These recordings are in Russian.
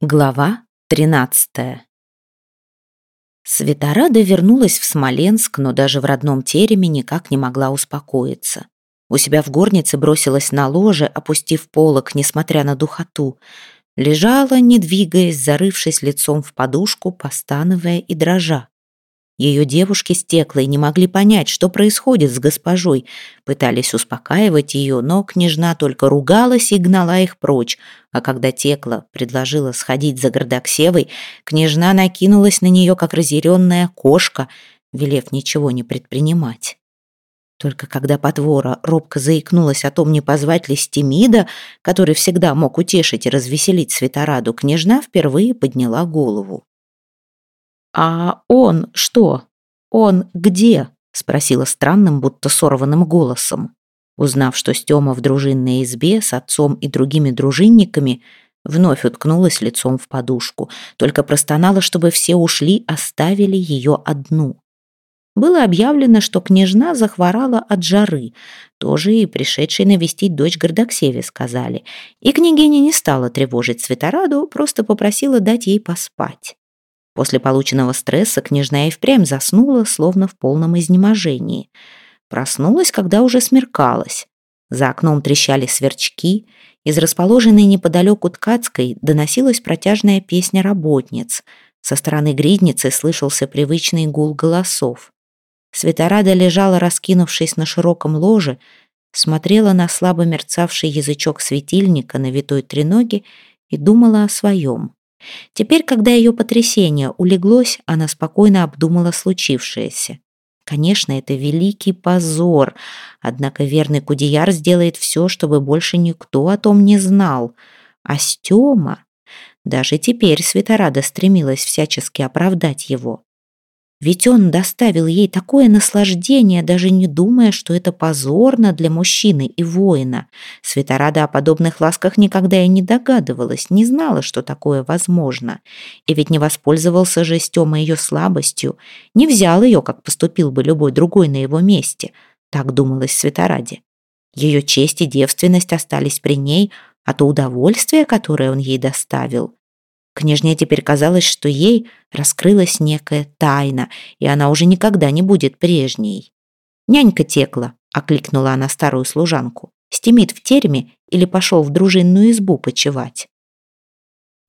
Глава 13 Светорада вернулась в Смоленск, но даже в родном тереме никак не могла успокоиться. У себя в горнице бросилась на ложе, опустив полок, несмотря на духоту. Лежала, не двигаясь, зарывшись лицом в подушку, постановая и дрожа. Ее девушки с Теклой не могли понять, что происходит с госпожой. Пытались успокаивать ее, но княжна только ругалась и гнала их прочь. А когда Текла предложила сходить за Гордоксевой, княжна накинулась на нее, как разъяренная кошка, велев ничего не предпринимать. Только когда потвора робко заикнулась о том, не позвать ли Стемида, который всегда мог утешить и развеселить Светораду, княжна впервые подняла голову. «А он что? Он где?» — спросила странным, будто сорванным голосом. Узнав, что Стёма в дружинной избе с отцом и другими дружинниками, вновь уткнулась лицом в подушку, только простонала, чтобы все ушли, оставили ее одну. Было объявлено, что княжна захворала от жары, тоже и пришедшей навестить дочь Гордоксеве сказали, и княгиня не стала тревожить Светораду, просто попросила дать ей поспать. После полученного стресса княжна и впрямь заснула, словно в полном изнеможении. Проснулась, когда уже смеркалось. За окном трещали сверчки. Из расположенной неподалеку ткацкой доносилась протяжная песня работниц. Со стороны гридницы слышался привычный гул голосов. Светорада лежала, раскинувшись на широком ложе, смотрела на слабо мерцавший язычок светильника на витой треноге и думала о своем. Теперь, когда ее потрясение улеглось, она спокойно обдумала случившееся. Конечно, это великий позор, однако верный Кудияр сделает все, чтобы больше никто о том не знал. А Стема... Даже теперь Светорада стремилась всячески оправдать его. Ведь он доставил ей такое наслаждение, даже не думая, что это позорно для мужчины и воина. Светорада о подобных ласках никогда и не догадывалась, не знала, что такое возможно. И ведь не воспользовался же Стёма ее слабостью, не взял ее, как поступил бы любой другой на его месте. Так думалось Светораде. Ее честь и девственность остались при ней, а то удовольствие, которое он ей доставил, Княжне теперь казалось, что ей раскрылась некая тайна, и она уже никогда не будет прежней. «Нянька текла», — окликнула она старую служанку. «Стемит в терме или пошел в дружинную избу почевать?»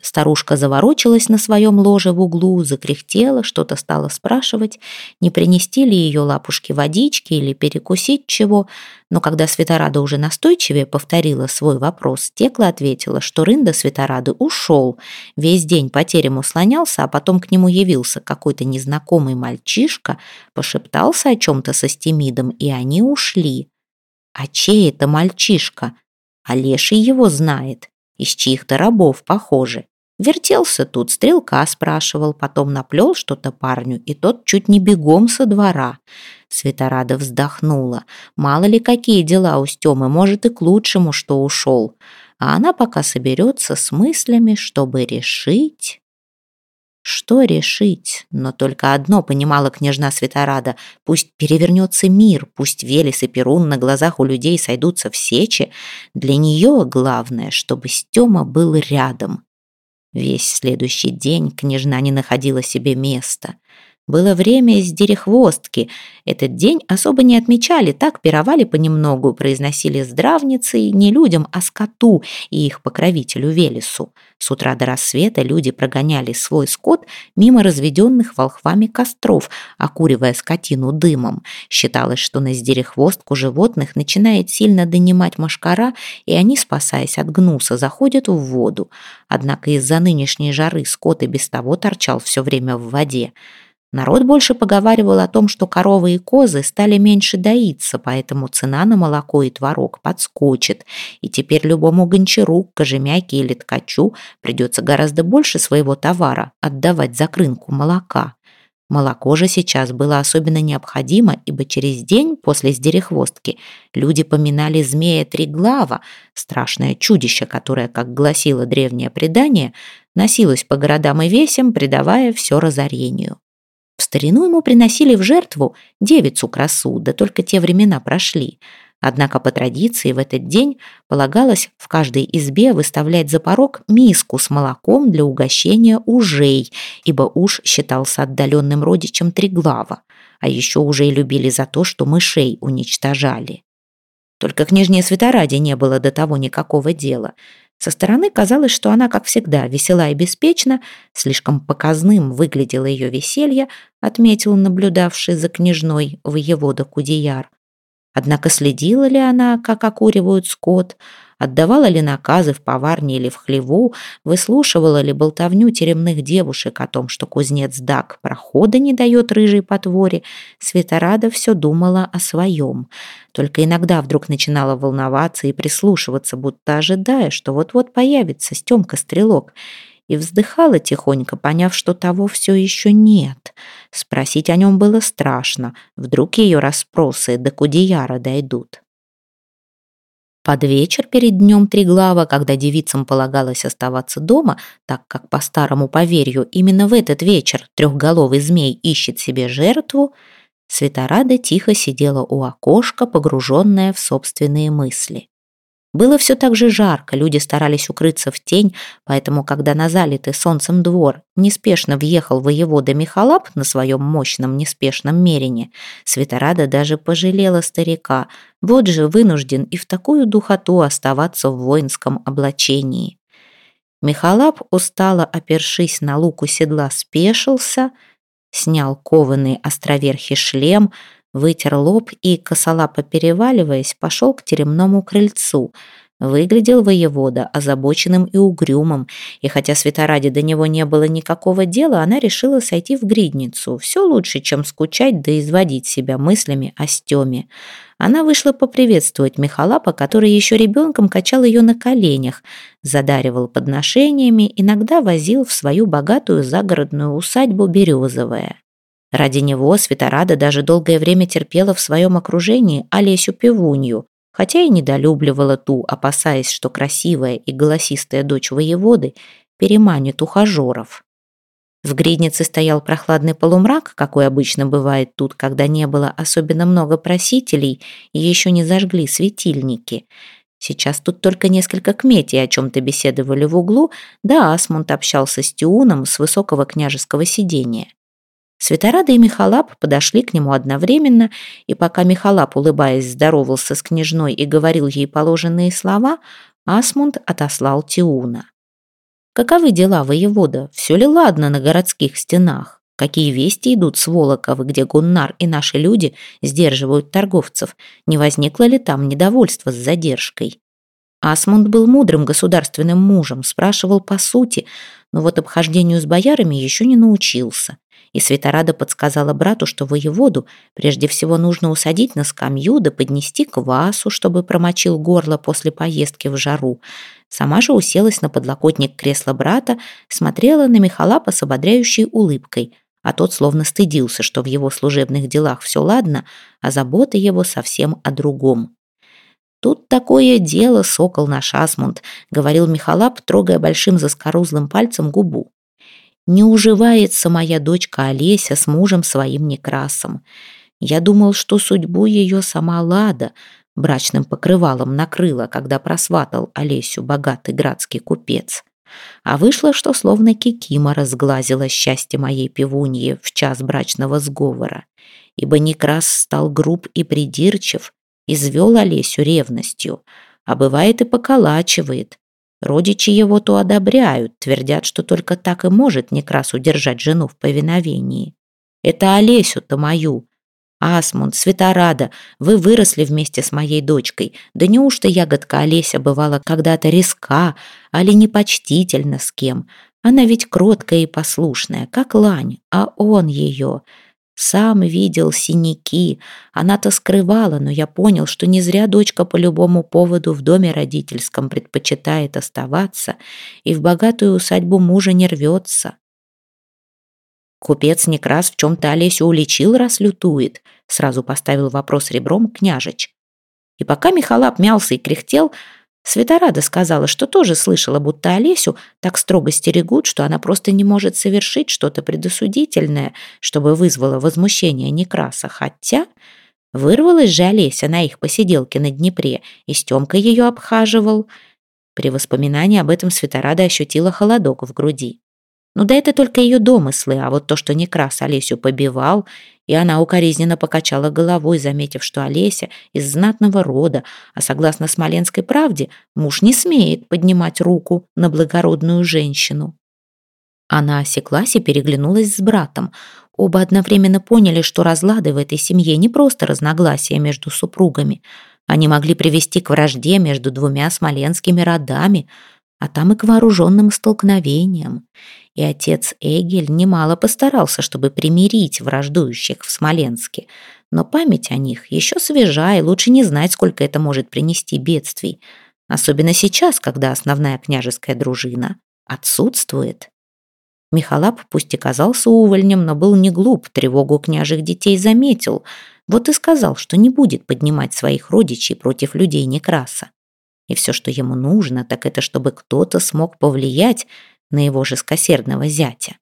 Старушка заворочилась на своем ложе в углу, закряхтела, что-то стала спрашивать, не принести ли ее лапушке водички или перекусить чего, но когда Светорада уже настойчивее повторила свой вопрос, Текла ответила, что Рында Светорады ушел, весь день по терему слонялся, а потом к нему явился какой-то незнакомый мальчишка, пошептался о чем-то со Стемидом, и они ушли. А чей это мальчишка? А его знает, из чьих-то рабов, похоже. Вертелся тут, стрелка спрашивал, потом наплел что-то парню, и тот чуть не бегом со двора. Светорада вздохнула. Мало ли какие дела у Стемы, может и к лучшему, что ушел. А она пока соберется с мыслями, чтобы решить... Что решить? Но только одно понимала княжна Светорада. Пусть перевернется мир, пусть Велес и Перун на глазах у людей сойдутся в сече. Для нее главное, чтобы Стема был рядом. Весь следующий день княжна не находила себе места. Было время из дерехвостки. Этот день особо не отмечали, так пировали понемногу, произносили здравницы не людям, а скоту и их покровителю Велесу. С утра до рассвета люди прогоняли свой скот мимо разведенных волхвами костров, окуривая скотину дымом. Считалось, что на сдерехвостку животных начинает сильно донимать машкара, и они, спасаясь от гнуса, заходят в воду. Однако из-за нынешней жары скот и без того торчал все время в воде. Народ больше поговаривал о том, что коровы и козы стали меньше доиться, поэтому цена на молоко и творог подскочит, и теперь любому гончару, кожемяке или ткачу придется гораздо больше своего товара отдавать за крынку молока. Молоко же сейчас было особенно необходимо, ибо через день после сдерехвостки люди поминали змея Триглава, страшное чудище, которое, как гласило древнее предание, носилось по городам и весям, придавая все разорению. В старину ему приносили в жертву девицу красу, да только те времена прошли. Однако по традиции в этот день полагалось в каждой избе выставлять за порог миску с молоком для угощения ужей, ибо уж считался отдаленным родичем Триглава, а еще ужей любили за то, что мышей уничтожали. Только княжне Светораде не было до того никакого дела. Со стороны казалось, что она, как всегда, весела и беспечна, слишком показным выглядело ее веселье, отметил наблюдавший за княжной воевода Кудеяр. Однако следила ли она, как окуривают скот, отдавала ли наказы в поварне или в хлеву, выслушивала ли болтовню теремных девушек о том, что кузнец Дак прохода не дает рыжей потворе, Светорада все думала о своем. Только иногда вдруг начинала волноваться и прислушиваться, будто ожидая, что вот-вот появится Стемка-стрелок — и вздыхала тихонько, поняв, что того все еще нет. Спросить о нем было страшно, вдруг ее расспросы до Кудеяра дойдут. Под вечер перед днем Триглава, когда девицам полагалось оставаться дома, так как по старому поверью именно в этот вечер трехголовый змей ищет себе жертву, Светорада тихо сидела у окошка, погруженная в собственные мысли. Было все так же жарко, люди старались укрыться в тень, поэтому, когда на залитый солнцем двор неспешно въехал воевода Михалап на своем мощном неспешном мерине, Светорада даже пожалела старика. Вот же вынужден и в такую духоту оставаться в воинском облачении. Михалап, устало опершись на луку седла, спешился, снял кованый островерхий шлем — вытер лоб и, косолапо переваливаясь, пошел к теремному крыльцу. Выглядел воевода озабоченным и угрюмым, и хотя Светораде до него не было никакого дела, она решила сойти в гридницу. Все лучше, чем скучать да изводить себя мыслями о Стеме. Она вышла поприветствовать Михалапа, который еще ребенком качал ее на коленях, задаривал подношениями, иногда возил в свою богатую загородную усадьбу Березовая. Ради него Светорада даже долгое время терпела в своем окружении Олесю Певунью, хотя и недолюбливала ту, опасаясь, что красивая и голосистая дочь воеводы переманит ухажеров. В гриднице стоял прохладный полумрак, какой обычно бывает тут, когда не было особенно много просителей и еще не зажгли светильники. Сейчас тут только несколько кметей о чем-то беседовали в углу, да Асмунд общался с Тиуном с высокого княжеского сидения. Светорада и Михалап подошли к нему одновременно, и пока Михалап, улыбаясь, здоровался с княжной и говорил ей положенные слова, Асмунд отослал Тиуна. «Каковы дела, воевода? Все ли ладно на городских стенах? Какие вести идут с Волоковы, где Гуннар и наши люди сдерживают торговцев? Не возникло ли там недовольства с задержкой?» Асмунд был мудрым государственным мужем, спрашивал по сути, но вот обхождению с боярами еще не научился и Светорада подсказала брату, что воеводу прежде всего нужно усадить на скамью да поднести квасу, чтобы промочил горло после поездки в жару. Сама же уселась на подлокотник кресла брата, смотрела на Михалапа с ободряющей улыбкой, а тот словно стыдился, что в его служебных делах все ладно, а забота его совсем о другом. «Тут такое дело, сокол наш Асмунд», — говорил Михалап, трогая большим заскорузлым пальцем губу не уживается моя дочка Олеся с мужем своим Некрасом. Я думал, что судьбу ее сама Лада брачным покрывалом накрыла, когда просватал Олесю богатый градский купец. А вышло, что словно кикима разглазила счастье моей пивуньи в час брачного сговора, ибо Некрас стал груб и придирчив, извел Олесю ревностью, а бывает и поколачивает, Родичи его то одобряют, твердят, что только так и может Некрас удержать жену в повиновении. Это Олесю-то мою. Асмунд, Светорада, вы выросли вместе с моей дочкой. Да неужто ягодка Олеся бывала когда-то резка, али непочтительна с кем? Она ведь кроткая и послушная, как лань, а он ее... Сам видел синяки. Она-то скрывала, но я понял, что не зря дочка по любому поводу в доме родительском предпочитает оставаться и в богатую усадьбу мужа не рвется. Купец Некрас в чем-то Олесю уличил, раз лютует, сразу поставил вопрос ребром княжич. И пока Михалап мялся и кряхтел, Светорада сказала, что тоже слышала, будто Олесю так строго стерегут, что она просто не может совершить что-то предосудительное, чтобы вызвало возмущение Некраса. Хотя Вырвалась же Олеся на их посиделке на Днепре, и Стемка ее обхаживал. При воспоминании об этом Светорада ощутила холодок в груди. Ну да это только ее домыслы, а вот то, что Некрас Олесю побивал, и она укоризненно покачала головой, заметив, что Олеся из знатного рода, а согласно Смоленской правде, муж не смеет поднимать руку на благородную женщину. Она осеклась и переглянулась с братом. Оба одновременно поняли, что разлады в этой семье не просто разногласия между супругами. Они могли привести к вражде между двумя смоленскими родами, а там и к вооруженным столкновениям. И отец Эгель немало постарался, чтобы примирить враждующих в Смоленске. Но память о них еще свежа, и лучше не знать, сколько это может принести бедствий. Особенно сейчас, когда основная княжеская дружина отсутствует. Михалап пусть и казался увольнем, но был не глуп, тревогу княжих детей заметил. Вот и сказал, что не будет поднимать своих родичей против людей Некраса. И все, что ему нужно, так это чтобы кто-то смог повлиять на его жескосердного зятя.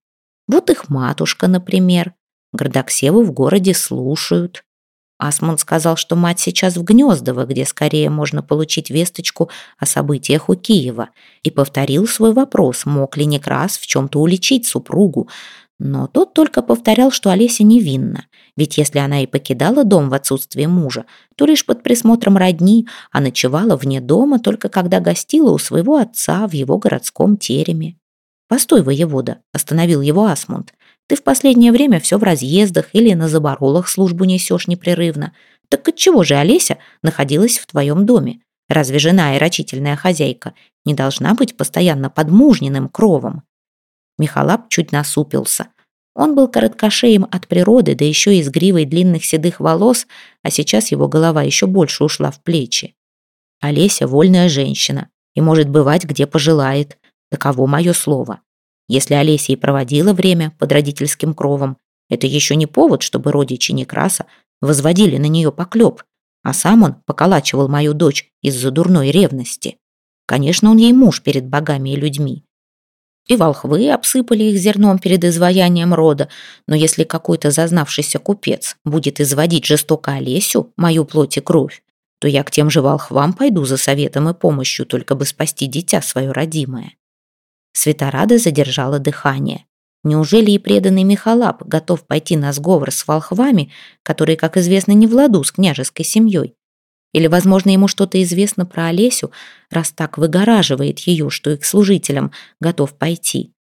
Вот их матушка, например. Гордоксеву в городе слушают. Асмунд сказал, что мать сейчас в Гнездово, где скорее можно получить весточку о событиях у Киева, и повторил свой вопрос, мог ли Некрас в чем-то уличить супругу. Но тот только повторял, что Олеся невинна, ведь если она и покидала дом в отсутствие мужа, то лишь под присмотром родни, а ночевала вне дома только когда гостила у своего отца в его городском тереме. «Постой, воевода», — остановил его Асмунд. Ты в последнее время все в разъездах или на заборолах службу несешь непрерывно. Так отчего же Олеся находилась в твоем доме? Разве жена и рачительная хозяйка не должна быть постоянно под мужниным кровом?» Михалап чуть насупился. Он был короткошеем от природы, да еще и с гривой длинных седых волос, а сейчас его голова еще больше ушла в плечи. Олеся — вольная женщина и может бывать, где пожелает. Таково мое слово. Если Олеся и проводила время под родительским кровом, это еще не повод, чтобы родичи Некраса возводили на нее поклеп, а сам он поколачивал мою дочь из-за дурной ревности. Конечно, он ей муж перед богами и людьми. И волхвы обсыпали их зерном перед изваянием рода, но если какой-то зазнавшийся купец будет изводить жестоко Олесю, мою плоть и кровь, то я к тем же волхвам пойду за советом и помощью, только бы спасти дитя свое родимое. Светорада задержала дыхание. Неужели и преданный Михалап готов пойти на сговор с волхвами, которые, как известно, не в ладу с княжеской семьей? Или, возможно, ему что-то известно про Олесю, раз так выгораживает ее, что и к служителям готов пойти?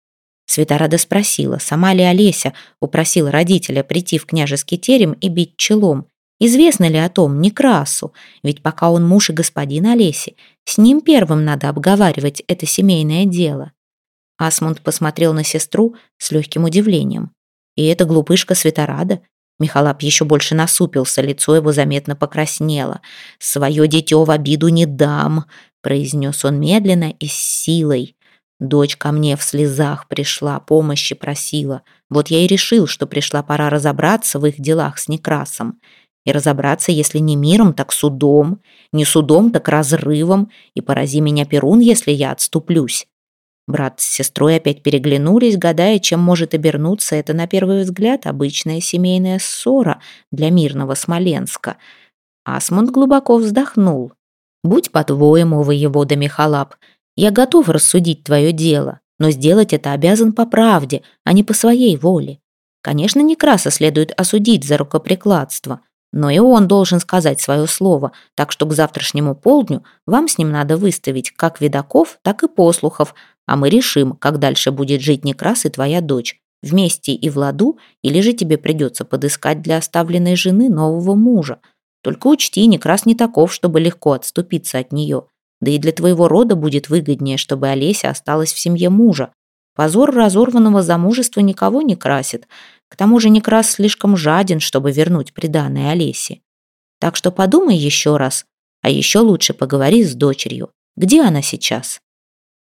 Светорада спросила, сама ли Олеся упросила родителя прийти в княжеский терем и бить челом. Известно ли о том Некрасу? Ведь пока он муж и господин Олеси, с ним первым надо обговаривать это семейное дело. Асмунд посмотрел на сестру с легким удивлением. И эта глупышка Светорада? Михалап еще больше насупился, лицо его заметно покраснело. «Свое дитё в обиду не дам», — произнес он медленно и с силой. «Дочь ко мне в слезах пришла, помощи просила. Вот я и решил, что пришла пора разобраться в их делах с Некрасом. И разобраться, если не миром, так судом, не судом, так разрывом, и порази меня Перун, если я отступлюсь. Брат с сестрой опять переглянулись, гадая, чем может обернуться это на первый взгляд обычная семейная ссора для мирного Смоленска. Асмунд глубоко вздохнул. «Будь по-твоему, воевода Михалап, я готов рассудить твое дело, но сделать это обязан по правде, а не по своей воле. Конечно, Некраса следует осудить за рукоприкладство, но и он должен сказать свое слово, так что к завтрашнему полдню вам с ним надо выставить как видаков, так и послухов, а мы решим, как дальше будет жить Некрас и твоя дочь. Вместе и в ладу, или же тебе придется подыскать для оставленной жены нового мужа. Только учти, Некрас не таков, чтобы легко отступиться от нее. Да и для твоего рода будет выгоднее, чтобы Олеся осталась в семье мужа. Позор разорванного замужества никого не красит. К тому же Некрас слишком жаден, чтобы вернуть приданное Олесе. Так что подумай еще раз, а еще лучше поговори с дочерью. Где она сейчас?»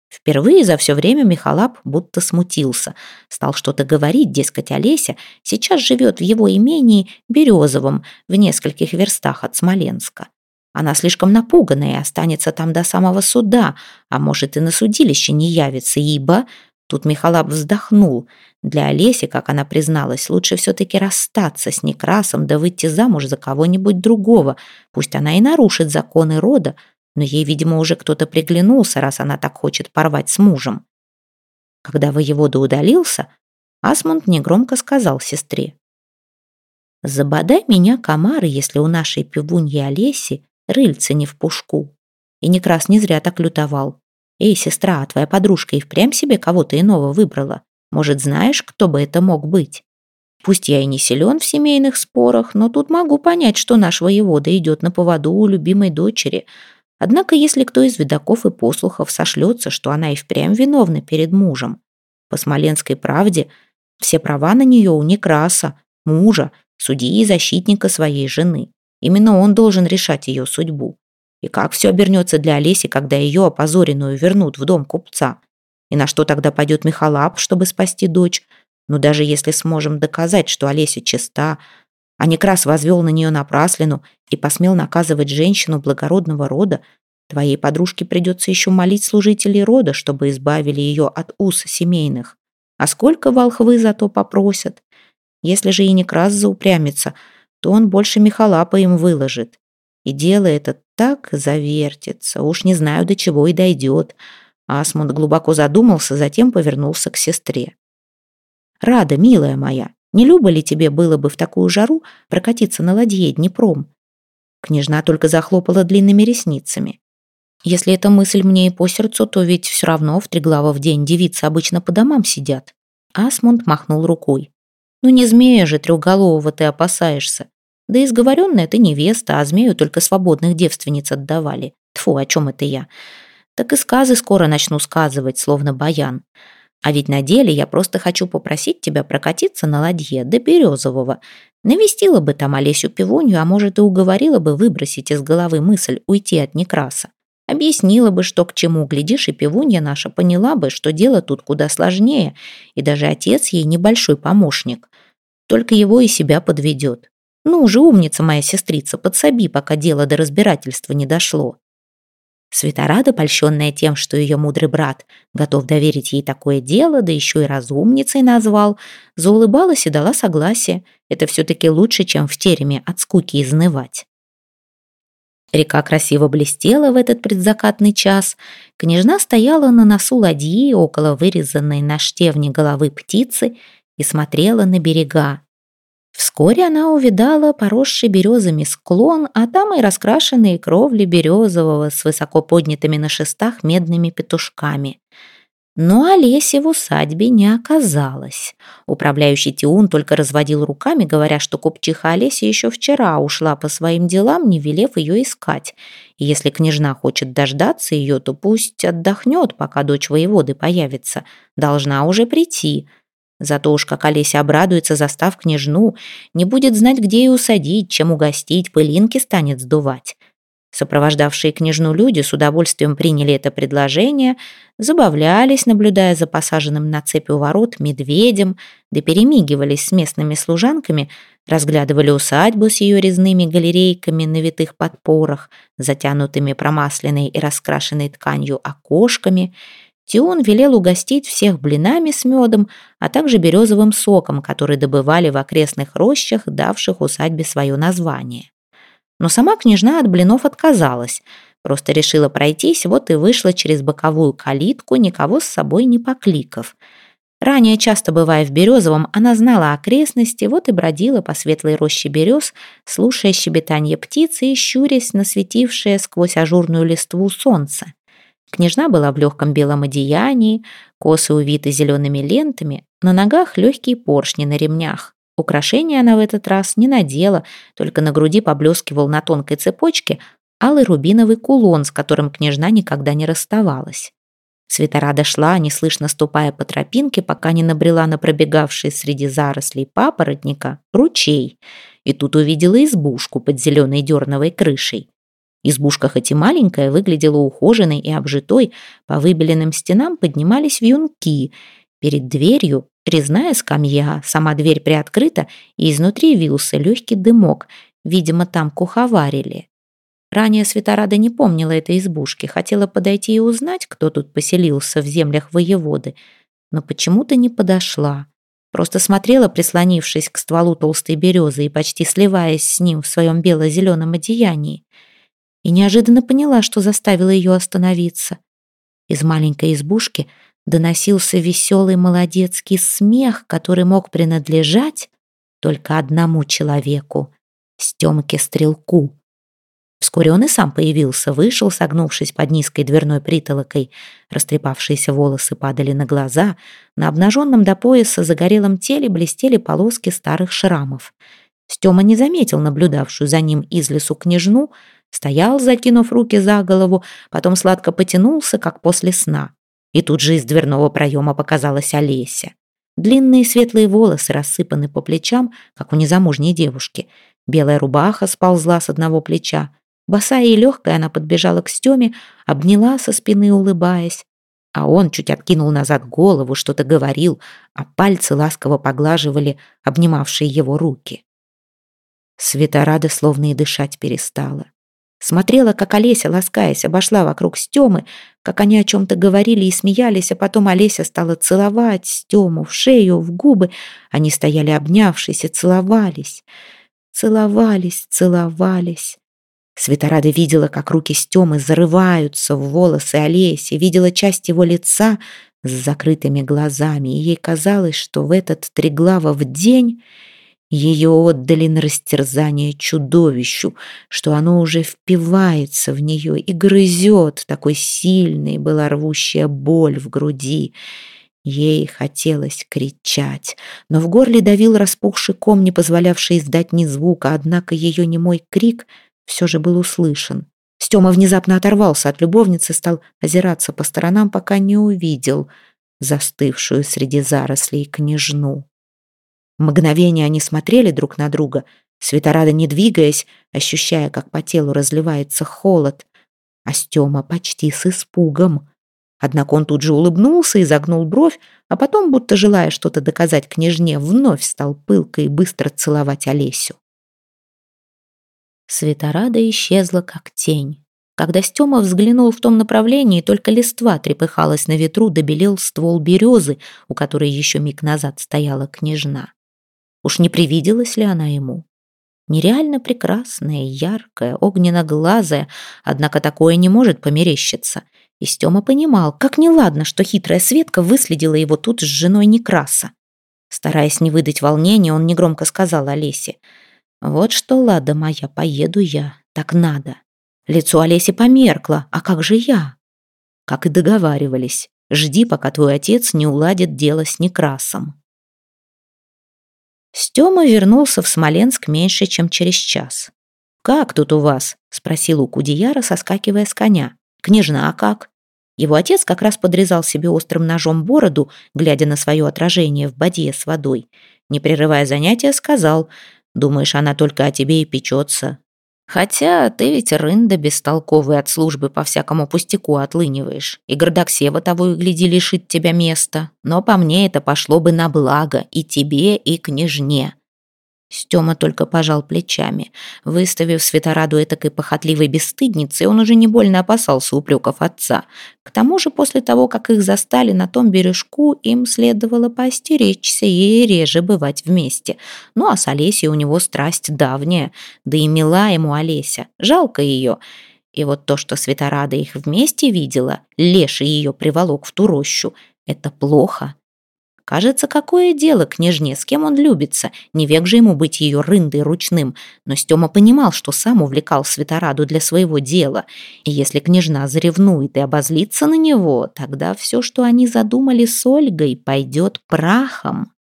Впервые за все время Михалап будто смутился. Стал что-то говорить, дескать, Олеся сейчас живет в его имении Березовом, в нескольких верстах от Смоленска. Она слишком напугана и останется там до самого суда, а может и на судилище не явится, ибо... Тут Михалап вздохнул. Для Олеси, как она призналась, лучше все-таки расстаться с Некрасом да выйти замуж за кого-нибудь другого. Пусть она и нарушит законы рода, но ей, видимо, уже кто-то приглянулся, раз она так хочет порвать с мужем. Когда воевода удалился, Асмунд негромко сказал сестре. «Забодай меня, комары, если у нашей пивуньи Олеси рыльца не в пушку». И Некрас не зря так лютовал. «Эй, сестра, а твоя подружка и впрямь себе кого-то иного выбрала? Может, знаешь, кто бы это мог быть? Пусть я и не силен в семейных спорах, но тут могу понять, что наш воевода идет на поводу у любимой дочери. Однако, если кто из видаков и послухов сошлется, что она и впрямь виновна перед мужем, по смоленской правде все права на нее у Некраса, мужа, судьи и защитника своей жены. Именно он должен решать ее судьбу. И как все обернется для Олеси, когда ее опозоренную вернут в дом купца? И на что тогда пойдет Михалап, чтобы спасти дочь? Но даже если сможем доказать, что Олеся чиста, а Некрас возвел на нее напраслину и посмел наказывать женщину благородного рода, твоей подружке придется еще молить служителей рода, чтобы избавили ее от уз семейных. А сколько волхвы зато попросят? Если же и Некрас заупрямится, то он больше Михалапа им выложит. И дело это так завертится, уж не знаю, до чего и дойдет. Асмунд глубоко задумался, затем повернулся к сестре. «Рада, милая моя, не любо ли тебе было бы в такую жару прокатиться на ладье Днепром?» Княжна только захлопала длинными ресницами. «Если эта мысль мне и по сердцу, то ведь все равно в Триглава в день девицы обычно по домам сидят». Асмунд махнул рукой. «Ну не змея же трехголового ты опасаешься. Да и сговоренная ты невеста, а змею только свободных девственниц отдавали. Тфу, о чем это я? Так и сказы скоро начну сказывать, словно баян. А ведь на деле я просто хочу попросить тебя прокатиться на ладье до Березового. Навестила бы там Олесю Пивунью, а может и уговорила бы выбросить из головы мысль уйти от Некраса. Объяснила бы, что к чему, глядишь, и пивунья наша поняла бы, что дело тут куда сложнее, и даже отец ей небольшой помощник. Только его и себя подведет. Ну уже умница моя сестрица, подсоби, пока дело до разбирательства не дошло. Светорада, польщенная тем, что ее мудрый брат готов доверить ей такое дело, да еще и разумницей назвал, заулыбалась и дала согласие. Это все-таки лучше, чем в тереме от скуки изнывать. Река красиво блестела в этот предзакатный час. Княжна стояла на носу ладьи около вырезанной на штевне головы птицы и смотрела на берега. Вскоре она увидала поросший березами склон, а там и раскрашенные кровли березового с высоко поднятыми на шестах медными петушками. Но Олеси в усадьбе не оказалось. Управляющий Тиун только разводил руками, говоря, что купчиха Олеся еще вчера ушла по своим делам, не велев ее искать. И если княжна хочет дождаться ее, то пусть отдохнет, пока дочь воеводы появится. Должна уже прийти. Зато уж как Олеся обрадуется, застав княжну, не будет знать, где ее усадить, чем угостить, пылинки станет сдувать. Сопровождавшие княжну люди с удовольствием приняли это предложение, забавлялись, наблюдая за посаженным на цепи у ворот медведем, да перемигивались с местными служанками, разглядывали усадьбу с ее резными галерейками на витых подпорах, затянутыми промасленной и раскрашенной тканью окошками — Тион велел угостить всех блинами с медом, а также березовым соком, который добывали в окрестных рощах, давших усадьбе свое название. Но сама княжна от блинов отказалась, просто решила пройтись, вот и вышла через боковую калитку, никого с собой не покликав. Ранее, часто бывая в Березовом, она знала окрестности, вот и бродила по светлой роще берез, слушая щебетание птицы и щурясь на светившее сквозь ажурную листву солнце. Княжна была в легком белом одеянии, косы увиты зелеными лентами, на ногах легкие поршни на ремнях. Украшения она в этот раз не надела, только на груди поблескивал на тонкой цепочке алый рубиновый кулон, с которым княжна никогда не расставалась. Светорада шла, неслышно ступая по тропинке, пока не набрела на пробегавший среди зарослей папоротника ручей, и тут увидела избушку под зеленой дерновой крышей. Избушка хоть и маленькая, выглядела ухоженной и обжитой, по выбеленным стенам поднимались вьюнки. Перед дверью резная скамья, сама дверь приоткрыта, и изнутри вился легкий дымок, видимо, там куховарили. Ранее Светорада не помнила этой избушки, хотела подойти и узнать, кто тут поселился в землях воеводы. но почему-то не подошла. Просто смотрела, прислонившись к стволу толстой березы и почти сливаясь с ним в своем бело-зеленом одеянии. И неожиданно поняла, что заставила ее остановиться. Из маленькой избушки доносился веселый молодецкий смех, который мог принадлежать только одному человеку — Стемке Стрелку. Вскоре он и сам появился, вышел, согнувшись под низкой дверной притолокой. Растрепавшиеся волосы падали на глаза. На обнаженном до пояса загорелом теле блестели полоски старых шрамов. Стема не заметил наблюдавшую за ним из лесу княжну, стоял, закинув руки за голову, потом сладко потянулся, как после сна. И тут же из дверного проема показалась Олеся. Длинные светлые волосы рассыпаны по плечам, как у незамужней девушки. Белая рубаха сползла с одного плеча. Босая и легкая она подбежала к Стеме, обняла со спины, улыбаясь. А он чуть откинул назад голову, что-то говорил, а пальцы ласково поглаживали обнимавшие его руки. Светорада словно и дышать перестала. Смотрела, как Олеся, ласкаясь, обошла вокруг Стемы, как они о чем-то говорили и смеялись, а потом Олеся стала целовать Стему в шею, в губы. Они стояли обнявшись и целовались. Целовались, целовались. Светорада видела, как руки Стемы зарываются в волосы Олеси, видела часть его лица с закрытыми глазами, и ей казалось, что в этот треглавов день ее отдали на растерзание чудовищу, что оно уже впивается в нее и грызет, такой сильной была рвущая боль в груди. Ей хотелось кричать, но в горле давил распухший ком, не позволявший издать ни звука, однако ее немой крик все же был услышан. Стема внезапно оторвался от любовницы, стал озираться по сторонам, пока не увидел застывшую среди зарослей княжну. Мгновение они смотрели друг на друга, Светорада не двигаясь, ощущая, как по телу разливается холод, а Стема почти с испугом. Однако он тут же улыбнулся и загнул бровь, а потом, будто желая что-то доказать княжне, вновь стал пылко и быстро целовать Олесю. Светорада исчезла, как тень. Когда Стема взглянул в том направлении, только листва трепыхалась на ветру, добелел ствол березы, у которой еще миг назад стояла княжна. Уж не привиделась ли она ему? Нереально прекрасная, яркая, огненно-глазая, однако такое не может померещиться. И Стёма понимал, как неладно, что хитрая Светка выследила его тут с женой Некраса. Стараясь не выдать волнения, он негромко сказал Олесе, «Вот что, Лада моя, поеду я, так надо». Лицо Олеси померкло, а как же я? Как и договаривались, жди, пока твой отец не уладит дело с Некрасом. Стёма вернулся в Смоленск меньше, чем через час. «Как тут у вас?» — спросил у Кудияра, соскакивая с коня. «Княжна, как?» Его отец как раз подрезал себе острым ножом бороду, глядя на свое отражение в бадье с водой. Не прерывая занятия, сказал, «Думаешь, она только о тебе и печется? Хотя ты ведь рында бестолковый от службы по всякому пустяку отлыниваешь, и Гордоксева того и гляди лишит тебя места. Но по мне это пошло бы на благо и тебе, и княжне. Стёма только пожал плечами. Выставив Светораду этакой похотливой бесстыдницей, он уже не больно опасался упреков отца. К тому же после того, как их застали на том бережку, им следовало поостеречься и реже бывать вместе. Ну а с Олесей у него страсть давняя, да и мила ему Олеся, жалко ее. И вот то, что Светорада их вместе видела, леший ее приволок в ту рощу, это плохо. Кажется, какое дело княжне, с кем он любится, не век же ему быть ее рындой ручным, но Стема понимал, что сам увлекал Светораду для своего дела, и если княжна заревнует и обозлится на него, тогда все, что они задумали с Ольгой, пойдет прахом.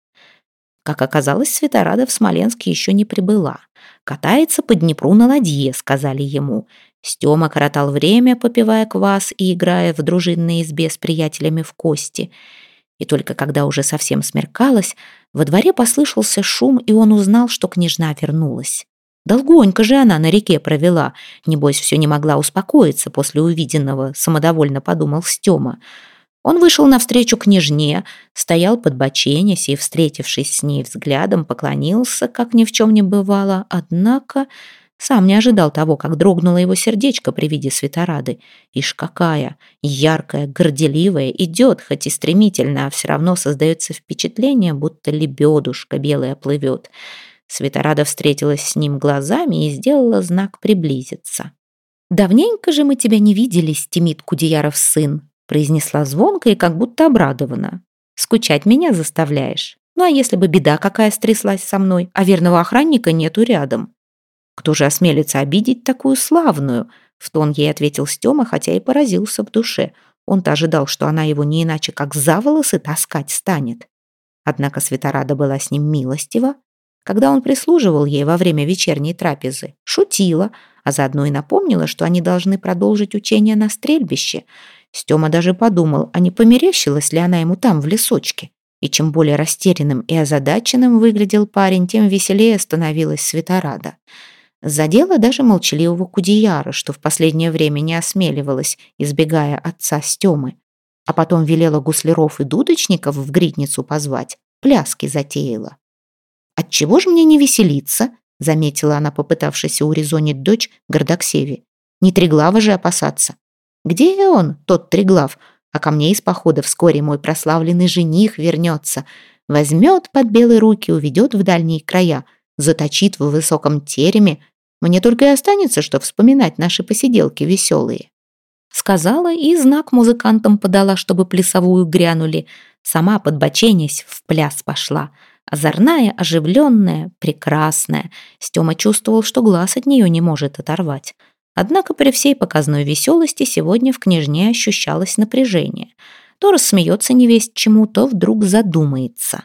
Как оказалось, Светорада в Смоленске еще не прибыла. Катается по Днепру на ладье, сказали ему. Стема коротал время, попивая квас и играя в дружинной избе с приятелями в кости – и только когда уже совсем смеркалось, во дворе послышался шум, и он узнал, что княжна вернулась. Долгонько же она на реке провела. Небось, все не могла успокоиться после увиденного, самодовольно подумал Стема. Он вышел навстречу княжне, стоял под боченясь и, встретившись с ней взглядом, поклонился, как ни в чем не бывало. Однако Сам не ожидал того, как дрогнуло его сердечко при виде светорады. Ишь какая, яркая, горделивая, идет, хоть и стремительно, а все равно создается впечатление, будто лебедушка белая плывет. Светорада встретилась с ним глазами и сделала знак приблизиться. «Давненько же мы тебя не видели, Стимит Кудеяров сын», произнесла звонко и как будто обрадована. «Скучать меня заставляешь. Ну а если бы беда какая стряслась со мной, а верного охранника нету рядом?» «Кто же осмелится обидеть такую славную?» В тон ей ответил Стёма, хотя и поразился в душе. Он-то ожидал, что она его не иначе как за волосы таскать станет. Однако Светорада была с ним милостива. Когда он прислуживал ей во время вечерней трапезы, шутила, а заодно и напомнила, что они должны продолжить учение на стрельбище. Стёма даже подумал, а не померещилась ли она ему там, в лесочке. И чем более растерянным и озадаченным выглядел парень, тем веселее становилась Светорада. Задела даже молчаливого Кудеяра, что в последнее время не осмеливалась, избегая отца Стемы. А потом велела гусляров и дудочников в гридницу позвать, пляски затеяла. «Отчего же мне не веселиться?» — заметила она, попытавшись урезонить дочь Гордоксеве. «Не Триглава же опасаться. Где он, тот Триглав? А ко мне из похода вскоре мой прославленный жених вернется. Возьмет под белые руки, уведет в дальние края, заточит в высоком тереме. Мне только и останется, что вспоминать наши посиделки веселые. Сказала и знак музыкантам подала, чтобы плясовую грянули. Сама, подбоченясь, в пляс пошла. Озорная, оживленная, прекрасная. Стема чувствовал, что глаз от нее не может оторвать. Однако при всей показной веселости сегодня в княжне ощущалось напряжение. То рассмеется невесть чему, то вдруг задумается.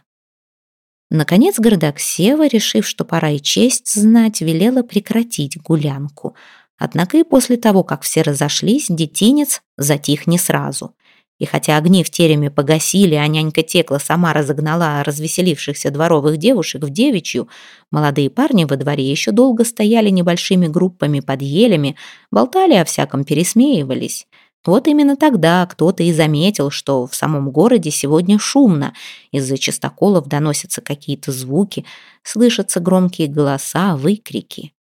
Наконец Гордоксева, решив, что пора и честь знать, велела прекратить гулянку. Однако и после того, как все разошлись, детинец затих не сразу. И хотя огни в тереме погасили, а нянька Текла сама разогнала развеселившихся дворовых девушек в девичью, молодые парни во дворе еще долго стояли небольшими группами под елями, болтали о всяком, пересмеивались. Вот именно тогда кто-то и заметил, что в самом городе сегодня шумно, из-за частоколов доносятся какие-то звуки, слышатся громкие голоса, выкрики.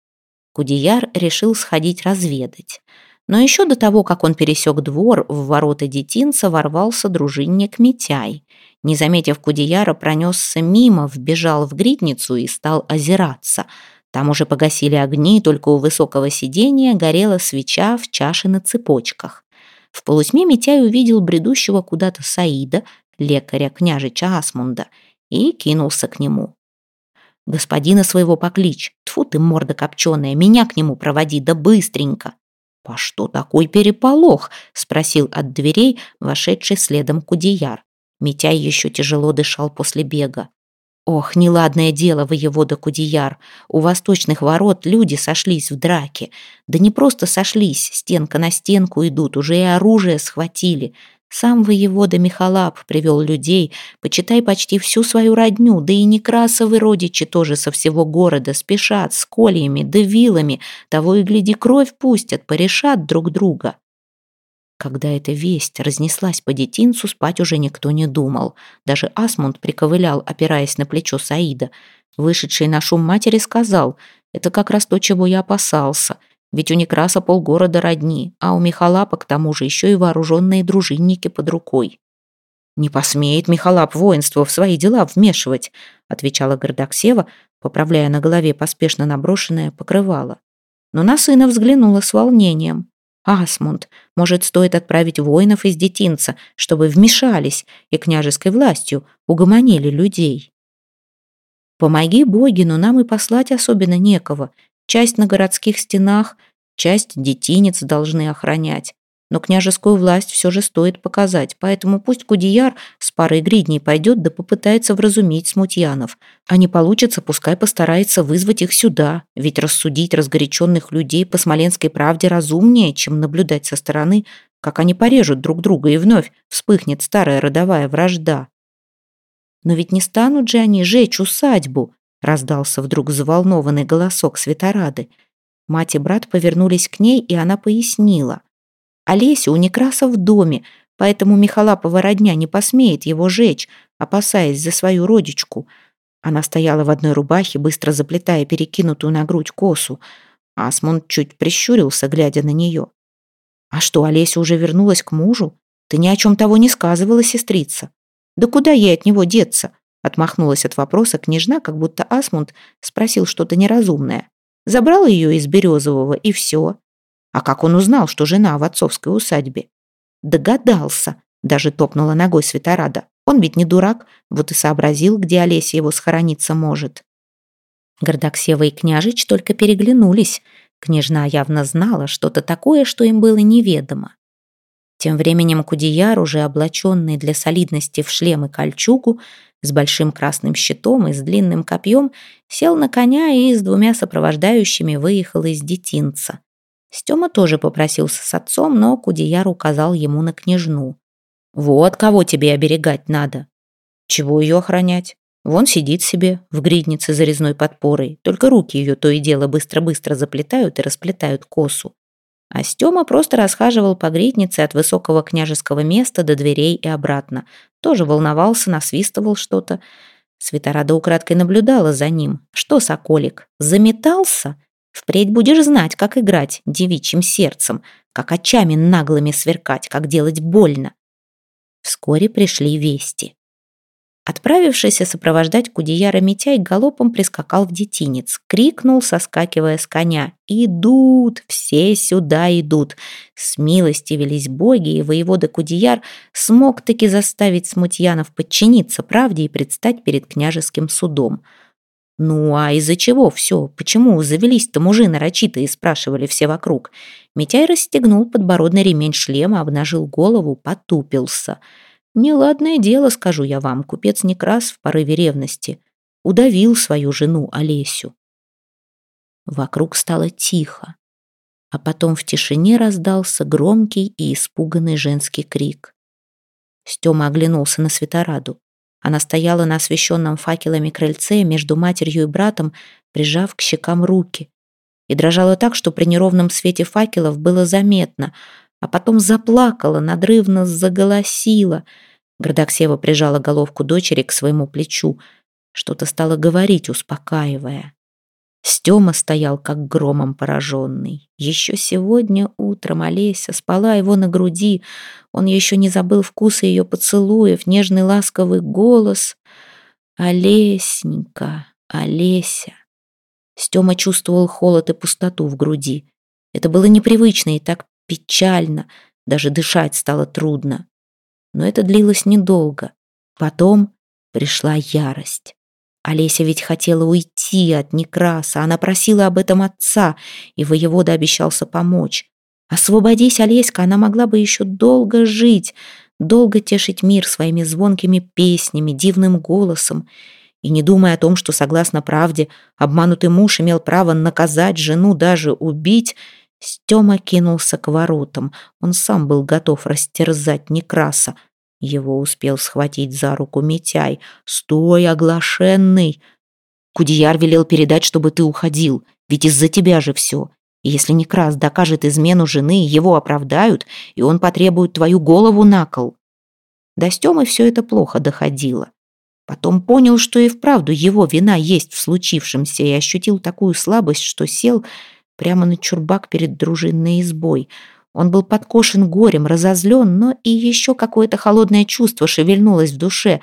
Кудияр решил сходить разведать. Но еще до того, как он пересек двор, в ворота детинца ворвался дружинник Митяй. Не заметив Кудияра, пронесся мимо, вбежал в гридницу и стал озираться. Там уже погасили огни, только у высокого сидения горела свеча в чаше на цепочках. В полутьме Митяй увидел бредущего куда-то Саида, лекаря княжича Асмунда, и кинулся к нему. «Господина своего поклич! Тфу ты, морда копченая, меня к нему проводи, да быстренько!» «По что такой переполох?» — спросил от дверей вошедший следом Кудеяр. Митяй еще тяжело дышал после бега. Ох, неладное дело, воевода Кудияр. У восточных ворот люди сошлись в драке. Да не просто сошлись, стенка на стенку идут, уже и оружие схватили. Сам воевода Михалап привел людей, почитай почти всю свою родню, да и Некрасовы родичи тоже со всего города спешат с кольями да вилами, того и гляди кровь пустят, порешат друг друга. Когда эта весть разнеслась по детинцу, спать уже никто не думал. Даже Асмунд приковылял, опираясь на плечо Саида. Вышедший на шум матери сказал, «Это как раз то, чего я опасался. Ведь у Некраса полгорода родни, а у Михалапа к тому же еще и вооруженные дружинники под рукой». «Не посмеет Михалап воинство в свои дела вмешивать», отвечала Гордоксева, поправляя на голове поспешно наброшенное покрывало. Но на сына взглянула с волнением. Асмунд, может, стоит отправить воинов из детинца, чтобы вмешались и княжеской властью угомонили людей. Помоги боги, но нам и послать особенно некого. Часть на городских стенах, часть детинец должны охранять. Но княжескую власть все же стоит показать, поэтому пусть Кудияр с парой гридней пойдет да попытается вразумить смутьянов. А не получится, пускай постарается вызвать их сюда, ведь рассудить разгоряченных людей по смоленской правде разумнее, чем наблюдать со стороны, как они порежут друг друга и вновь вспыхнет старая родовая вражда. «Но ведь не станут же они жечь усадьбу», раздался вдруг взволнованный голосок Светорады. Мать и брат повернулись к ней, и она пояснила. Олеся у Некраса в доме, поэтому Михалапова родня не посмеет его жечь, опасаясь за свою родичку. Она стояла в одной рубахе, быстро заплетая перекинутую на грудь косу. Асмунд чуть прищурился, глядя на нее. «А что, Олеся уже вернулась к мужу? Ты ни о чем того не сказывала, сестрица. Да куда ей от него деться?» Отмахнулась от вопроса княжна, как будто Асмунд спросил что-то неразумное. Забрал ее из Березового, и все. А как он узнал, что жена в отцовской усадьбе? Догадался, даже топнула ногой Светорада. Он ведь не дурак, вот и сообразил, где Олеся его схорониться может. Гордоксева и княжич только переглянулись. Княжна явно знала что-то такое, что им было неведомо. Тем временем Кудияр, уже облаченный для солидности в шлем и кольчугу, с большим красным щитом и с длинным копьем, сел на коня и с двумя сопровождающими выехал из детинца. Стёма тоже попросился с отцом, но Кудияр указал ему на княжну. «Вот кого тебе оберегать надо». «Чего ее охранять? Вон сидит себе в гриднице за резной подпорой, только руки ее то и дело быстро-быстро заплетают и расплетают косу. А Стёма просто расхаживал по гриднице от высокого княжеского места до дверей и обратно. Тоже волновался, насвистывал что-то. Светорада украдкой наблюдала за ним. «Что, соколик, заметался? Впредь будешь знать, как играть девичьим сердцем, как очами наглыми сверкать, как делать больно». Вскоре пришли вести. Отправившийся сопровождать Кудеяра Митяй галопом прискакал в детинец, крикнул, соскакивая с коня. «Идут! Все сюда идут!» С милости велись боги, и воевода Кудеяр смог таки заставить смутьянов подчиниться правде и предстать перед княжеским судом. «Ну, а из-за чего все? Почему завелись-то мужи нарочитые?» спрашивали все вокруг. Митяй расстегнул подбородный ремень шлема, обнажил голову, потупился – Неладное дело, скажу я вам, купец Некрас в порыве ревности удавил свою жену Олесю. Вокруг стало тихо, а потом в тишине раздался громкий и испуганный женский крик. Стёма оглянулся на Светораду. Она стояла на освещенном факелами крыльце между матерью и братом, прижав к щекам руки. И дрожала так, что при неровном свете факелов было заметно — а потом заплакала, надрывно заголосила. Гордоксева прижала головку дочери к своему плечу. Что-то стала говорить, успокаивая. Стёма стоял, как громом пораженный. Еще сегодня утром Олеся спала его на груди. Он еще не забыл вкуса ее поцелуев, нежный ласковый голос. «Олесненька, Олеся». Стёма чувствовал холод и пустоту в груди. Это было непривычно и так печально, даже дышать стало трудно. Но это длилось недолго. Потом пришла ярость. Олеся ведь хотела уйти от Некраса, она просила об этом отца, и воевода обещался помочь. Освободись, Олеська, она могла бы еще долго жить, долго тешить мир своими звонкими песнями, дивным голосом, и не думая о том, что, согласно правде, обманутый муж имел право наказать жену, даже убить, Стёма кинулся к воротам. Он сам был готов растерзать Некраса. Его успел схватить за руку Митяй. «Стой, оглашенный!» Кудияр велел передать, чтобы ты уходил, ведь из-за тебя же все. И если Некрас докажет измену жены, его оправдают, и он потребует твою голову на кол. До Стёмы все это плохо доходило. Потом понял, что и вправду его вина есть в случившемся, и ощутил такую слабость, что сел прямо на чурбак перед дружинной избой. Он был подкошен горем, разозлен, но и еще какое-то холодное чувство шевельнулось в душе,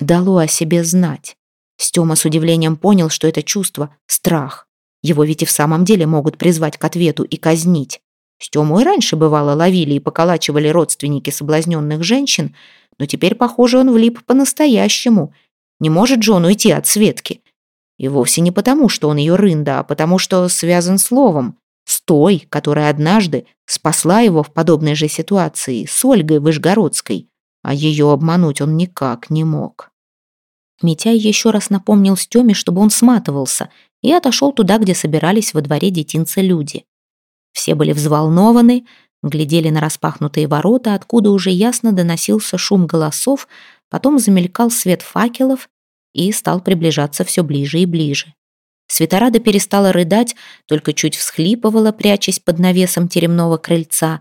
дало о себе знать. Стема с удивлением понял, что это чувство — страх. Его ведь и в самом деле могут призвать к ответу и казнить. Стему и раньше бывало ловили и поколачивали родственники соблазненных женщин, но теперь, похоже, он влип по-настоящему. Не может же он уйти от Светки. И вовсе не потому, что он ее рында, а потому, что связан словом. С той, которая однажды спасла его в подобной же ситуации, с Ольгой Вышгородской. А ее обмануть он никак не мог. Митяй еще раз напомнил Стеме, чтобы он сматывался, и отошел туда, где собирались во дворе детинца люди. Все были взволнованы, глядели на распахнутые ворота, откуда уже ясно доносился шум голосов, потом замелькал свет факелов, и стал приближаться все ближе и ближе. Светорада перестала рыдать, только чуть всхлипывала, прячась под навесом теремного крыльца.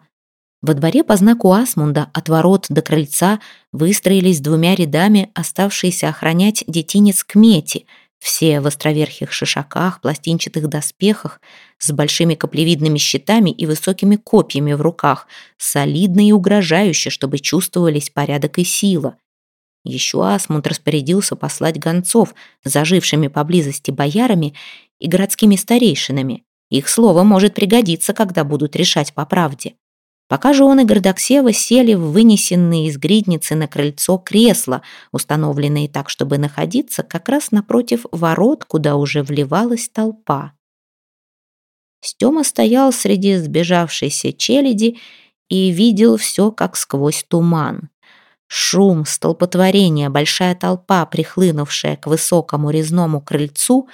Во дворе по знаку Асмунда от ворот до крыльца выстроились двумя рядами оставшиеся охранять детинец к мети. Все в островерхих шишаках, пластинчатых доспехах, с большими каплевидными щитами и высокими копьями в руках, солидно и угрожающе, чтобы чувствовались порядок и сила. Еще Асмунд распорядился послать гонцов, зажившими поблизости боярами и городскими старейшинами. Их слово может пригодиться, когда будут решать по правде. Пока же он и Гордоксева сели в вынесенные из гридницы на крыльцо кресла, установленные так, чтобы находиться как раз напротив ворот, куда уже вливалась толпа. Стема стоял среди сбежавшейся челяди и видел все, как сквозь туман. Шум, столпотворение, большая толпа, прихлынувшая к высокому резному крыльцу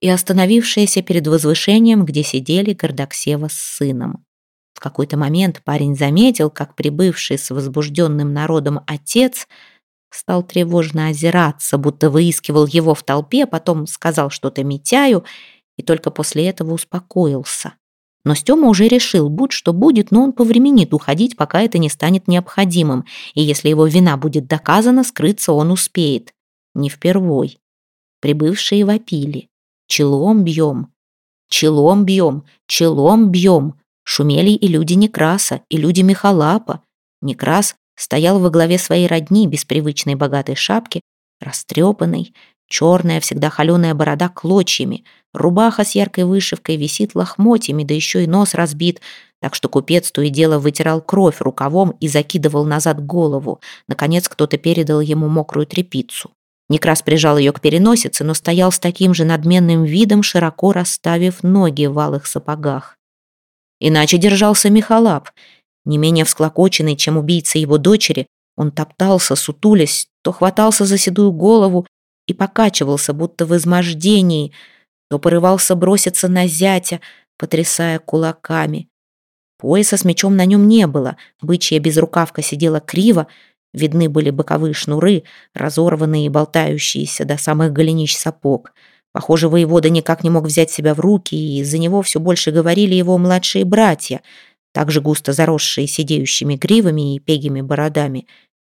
и остановившаяся перед возвышением, где сидели Гордоксева с сыном. В какой-то момент парень заметил, как прибывший с возбужденным народом отец стал тревожно озираться, будто выискивал его в толпе, потом сказал что-то Митяю и только после этого успокоился. Но Стёма уже решил, будь что будет, но он повременит уходить, пока это не станет необходимым, и если его вина будет доказана, скрыться он успеет. Не впервой. Прибывшие вопили. «Челом бьем! Челом бьем! Челом бьем!» Шумели и люди Некраса, и люди Михалапа. Некрас стоял во главе своей родни без привычной богатой шапки, растрепанный, черная всегда холеная борода клочьями, рубаха с яркой вышивкой висит лохмотьями, да еще и нос разбит, так что купец то и дело вытирал кровь рукавом и закидывал назад голову. Наконец кто-то передал ему мокрую тряпицу. Некрас прижал ее к переносице, но стоял с таким же надменным видом, широко расставив ноги в алых сапогах. Иначе держался Михалап. Не менее всклокоченный, чем убийца его дочери, он топтался, сутулясь, то хватался за седую голову и покачивался, будто в измождении, то порывался броситься на зятя, потрясая кулаками. Пояса с мечом на нем не было, бычья безрукавка сидела криво, видны были боковые шнуры, разорванные и болтающиеся до самых голенищ сапог — Похоже, воевода никак не мог взять себя в руки, и за него все больше говорили его младшие братья, также густо заросшие сидеющими гривами и пегими бородами.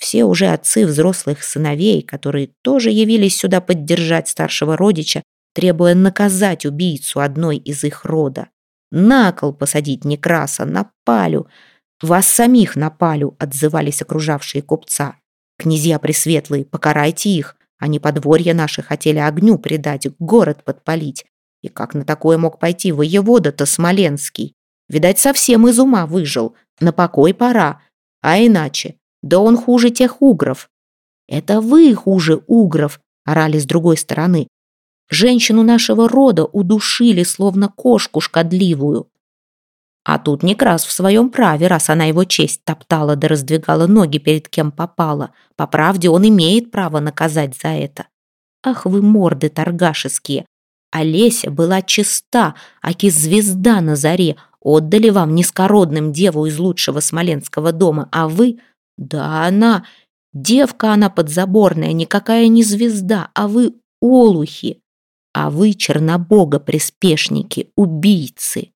Все уже отцы взрослых сыновей, которые тоже явились сюда поддержать старшего родича, требуя наказать убийцу одной из их рода. На кол посадить Некраса, на палю. Вас самих на палю, отзывались окружавшие купца. Князья пресветлые, покарайте их, они подворье наши хотели огню предать, город подпалить. И как на такое мог пойти воевода-то Смоленский? Видать, совсем из ума выжил. На покой пора. А иначе? Да он хуже тех угров. Это вы хуже угров, орали с другой стороны. Женщину нашего рода удушили, словно кошку шкодливую. А тут Некрас в своем праве, раз она его честь топтала да раздвигала ноги перед кем попала. По правде он имеет право наказать за это. Ах вы морды торгашеские! Олеся была чиста, аки звезда на заре. Отдали вам низкородным деву из лучшего смоленского дома, а вы... Да она... Девка она подзаборная, никакая не звезда, а вы олухи. А вы чернобога-приспешники, убийцы.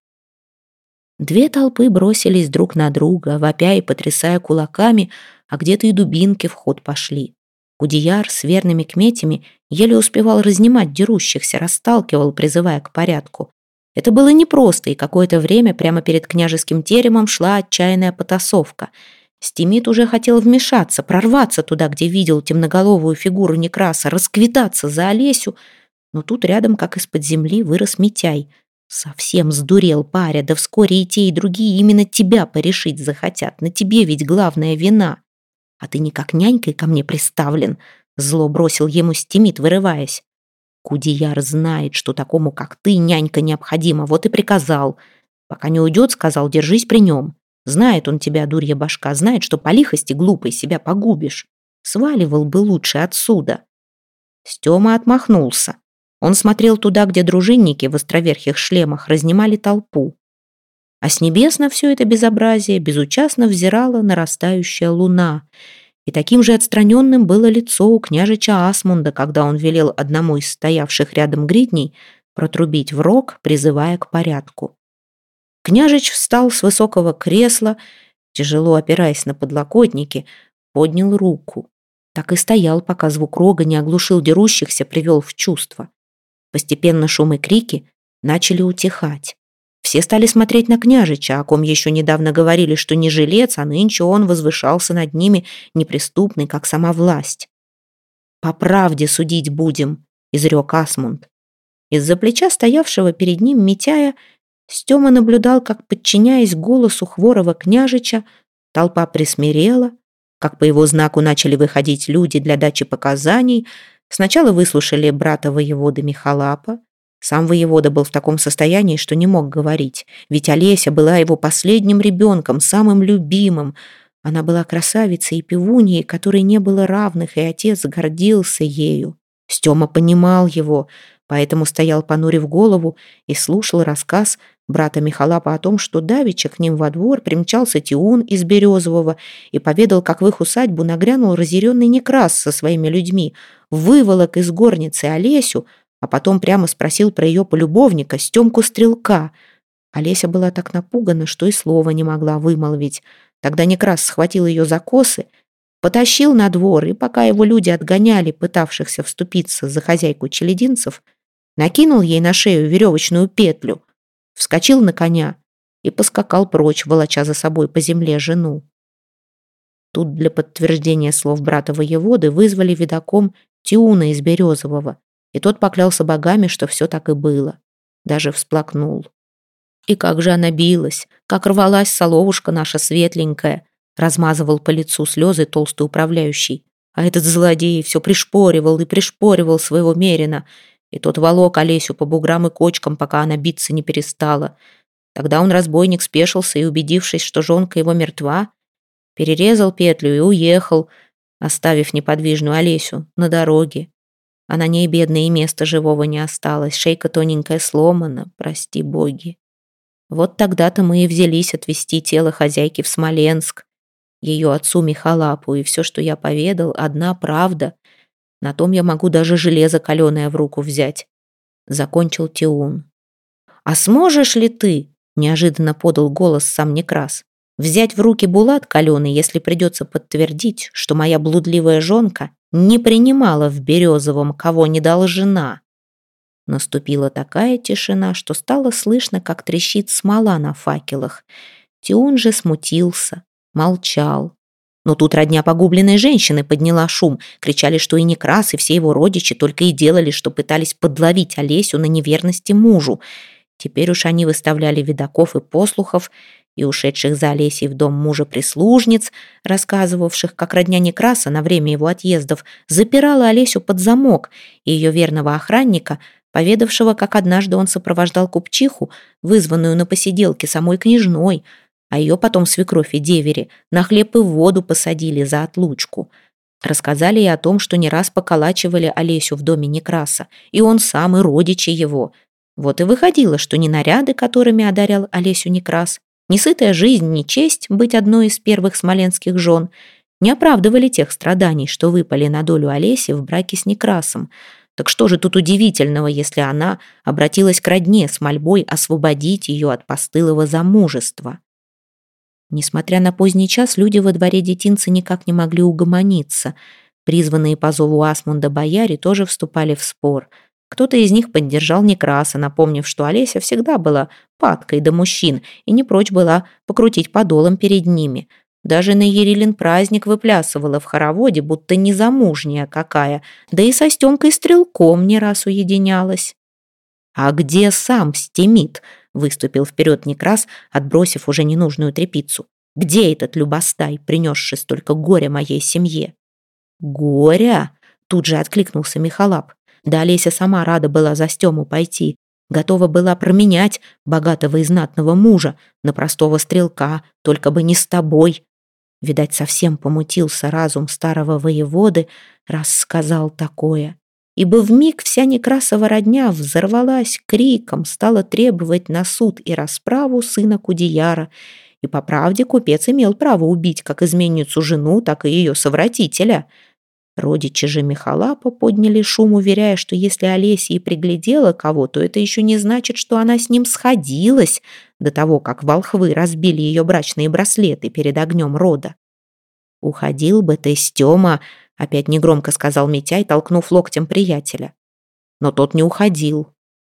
Две толпы бросились друг на друга, вопя и потрясая кулаками, а где-то и дубинки в ход пошли. Кудияр с верными кметями еле успевал разнимать дерущихся, расталкивал, призывая к порядку. Это было непросто, и какое-то время прямо перед княжеским теремом шла отчаянная потасовка. Стимит уже хотел вмешаться, прорваться туда, где видел темноголовую фигуру Некраса, расквитаться за Олесю, но тут рядом, как из-под земли, вырос Митяй — Совсем сдурел паря, да вскоре и те, и другие именно тебя порешить захотят. На тебе ведь главная вина. А ты никак нянькой ко мне приставлен. Зло бросил ему стимит, вырываясь. Кудияр знает, что такому, как ты, нянька необходима, вот и приказал. Пока не уйдет, сказал, держись при нем. Знает он тебя, дурья башка, знает, что по лихости глупой себя погубишь. Сваливал бы лучше отсюда. Стема отмахнулся. Он смотрел туда, где дружинники в островерхих шлемах разнимали толпу. А с небес на все это безобразие безучастно взирала нарастающая луна. И таким же отстраненным было лицо у княжича Асмунда, когда он велел одному из стоявших рядом гридней протрубить в рог, призывая к порядку. Княжич встал с высокого кресла, тяжело опираясь на подлокотники, поднял руку. Так и стоял, пока звук рога не оглушил дерущихся, привел в чувство. Постепенно шум и крики начали утихать. Все стали смотреть на княжича, о ком еще недавно говорили, что не жилец, а нынче он возвышался над ними, неприступный, как сама власть. «По правде судить будем», — изрек Асмунд. Из-за плеча стоявшего перед ним Митяя Стема наблюдал, как, подчиняясь голосу хворого княжича, толпа присмирела, как по его знаку начали выходить люди для дачи показаний. Сначала выслушали брата воевода Михалапа, сам воевода был в таком состоянии, что не мог говорить, ведь Олеся была его последним ребенком, самым любимым. Она была красавицей и певуньей, которой не было равных, и отец гордился ею. Стема понимал его, поэтому стоял, понурив голову, и слушал рассказ брата Михалапа о том, что давеча к ним во двор примчался Тиун из Березового и поведал, как в их усадьбу нагрянул разъяренный Некрас со своими людьми, выволок из горницы Олесю, а потом прямо спросил про ее полюбовника, Стемку Стрелка. Олеся была так напугана, что и слова не могла вымолвить. Тогда Некрас схватил ее за косы, потащил на двор, и пока его люди отгоняли пытавшихся вступиться за хозяйку челединцев, накинул ей на шею веревочную петлю, вскочил на коня и поскакал прочь, волоча за собой по земле жену. Тут для подтверждения слов брата воеводы вызвали видаком Тиуна из Березового, и тот поклялся богами, что все так и было. Даже всплакнул. И как же она билась, как рвалась соловушка наша светленькая, размазывал по лицу слезы толстый управляющий. А этот злодей все пришпоривал и пришпоривал своего мерина, и тот волок Олесю по буграм и кочкам, пока она биться не перестала. Тогда он, разбойник, спешился и, убедившись, что жонка его мертва, перерезал петлю и уехал, оставив неподвижную Олесю на дороге. А на ней, бедное, и места живого не осталось. Шейка тоненькая сломана, прости боги. Вот тогда-то мы и взялись отвезти тело хозяйки в Смоленск. Ее отцу Михалапу, и все, что я поведал, одна правда. На том я могу даже железо каленое в руку взять. Закончил Тиун. «А сможешь ли ты?» — неожиданно подал голос сам Некрас. «Взять в руки булат каленый, если придется подтвердить, что моя блудливая жонка не принимала в Березовом, кого не должна. Наступила такая тишина, что стало слышно, как трещит смола на факелах. Тиун же смутился, молчал. Но тут родня погубленной женщины подняла шум. Кричали, что и Некрас, и все его родичи только и делали, что пытались подловить Олесю на неверности мужу. Теперь уж они выставляли видаков и послухов, и ушедших за Олесей в дом мужа прислужниц, рассказывавших, как родня Некраса на время его отъездов запирала Олесю под замок, и ее верного охранника, поведавшего, как однажды он сопровождал купчиху, вызванную на посиделке самой княжной, а ее потом свекровь и девери на хлеб и воду посадили за отлучку. Рассказали и о том, что не раз поколачивали Олесю в доме Некраса, и он сам, и родичи его. Вот и выходило, что не наряды, которыми одарял Олесю Некрас, ни сытая жизнь, ни честь быть одной из первых смоленских жен не оправдывали тех страданий, что выпали на долю Олеси в браке с Некрасом. Так что же тут удивительного, если она обратилась к родне с мольбой освободить ее от постылого замужества? Несмотря на поздний час, люди во дворе детинца никак не могли угомониться. Призванные по зову Асмунда бояре тоже вступали в спор – кто-то из них поддержал Некраса, напомнив, что Олеся всегда была падкой до мужчин и не прочь была покрутить подолом перед ними. Даже на Ерилин праздник выплясывала в хороводе, будто незамужняя какая, да и со Стемкой Стрелком не раз уединялась. «А где сам Стемит?» — выступил вперед Некрас, отбросив уже ненужную трепицу. «Где этот любостай, принесший столько горя моей семье?» «Горя?» — тут же откликнулся Михалап. Да Олеся сама рада была за Стему пойти, готова была променять богатого и знатного мужа на простого стрелка, только бы не с тобой. Видать, совсем помутился разум старого воеводы, раз сказал такое. Ибо вмиг вся Некрасова родня взорвалась криком, стала требовать на суд и расправу сына Кудияра. И по правде купец имел право убить как изменницу жену, так и ее совратителя — Родичи же Михалапа подняли шум, уверяя, что если Олеся и приглядела кого, то это еще не значит, что она с ним сходилась до того, как волхвы разбили ее брачные браслеты перед огнем рода. «Уходил бы ты, Стема», — опять негромко сказал Митяй, толкнув локтем приятеля. но тот не уходил.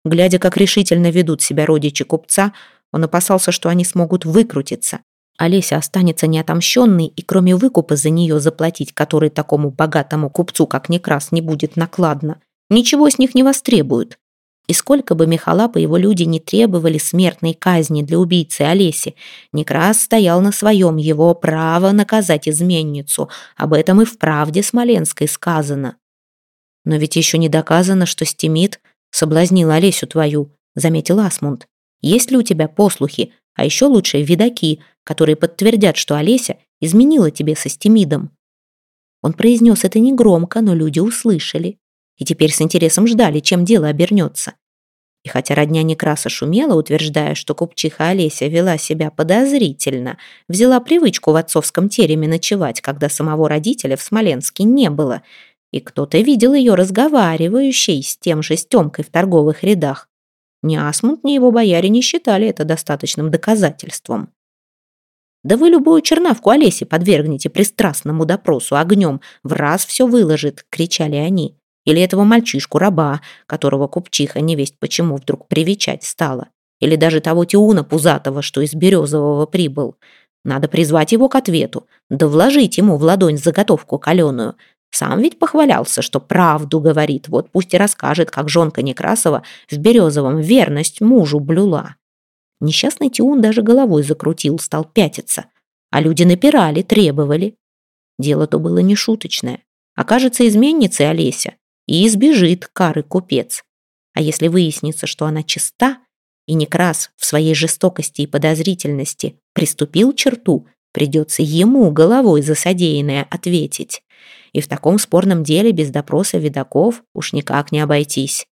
Глядя, как решительно ведут себя родичи купца, он опасался, что они смогут выкрутиться. Олеся останется неотомщенной, и кроме выкупа за нее заплатить, который такому богатому купцу, как Некрас, не будет накладно, ничего с них не востребуют. И сколько бы Михалап и его люди не требовали смертной казни для убийцы Олеси, Некрас стоял на своем, его право наказать изменницу. Об этом и в правде Смоленской сказано. Но ведь еще не доказано, что Стимит соблазнил Олесю твою, заметил Асмунд. Есть ли у тебя послухи, а еще лучше видаки, которые подтвердят, что Олеся изменила тебе со Стимидом? Он произнес это негромко, но люди услышали. И теперь с интересом ждали, чем дело обернется. И хотя родня Некраса шумела, утверждая, что купчиха Олеся вела себя подозрительно, взяла привычку в отцовском тереме ночевать, когда самого родителя в Смоленске не было, и кто-то видел ее разговаривающей с тем же Стемкой в торговых рядах, ни Асмунд, ни его бояре не считали это достаточным доказательством. Да вы любую чернавку Олеси подвергнете пристрастному допросу огнем, в раз все выложит, кричали они. Или этого мальчишку-раба, которого купчиха невесть почему вдруг привечать стала. Или даже того Тиуна Пузатого, что из Березового прибыл. Надо призвать его к ответу, да вложить ему в ладонь заготовку каленую, сам ведь похвалялся, что правду говорит. Вот пусть и расскажет, как жонка Некрасова в Березовом верность мужу блюла. Несчастный Тиун даже головой закрутил, стал пятиться. А люди напирали, требовали. Дело-то было не шуточное. Окажется изменницей Олеся и избежит кары купец. А если выяснится, что она чиста, и Некрас в своей жестокости и подозрительности приступил черту, придется ему головой за содеянное ответить и в таком спорном деле без допроса видаков уж никак не обойтись.